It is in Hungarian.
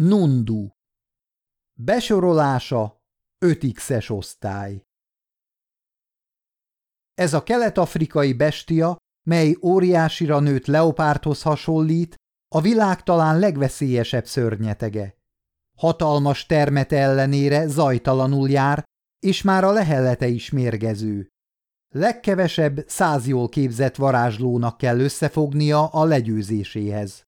Nundu Besorolása 5x-es osztály Ez a kelet-afrikai bestia, mely óriásira nőtt leopárthoz hasonlít, a világ talán legveszélyesebb szörnyetege. Hatalmas termet ellenére zajtalanul jár, és már a lehelete is mérgező. Legkevesebb száz jól képzett varázslónak kell összefognia a legyőzéséhez.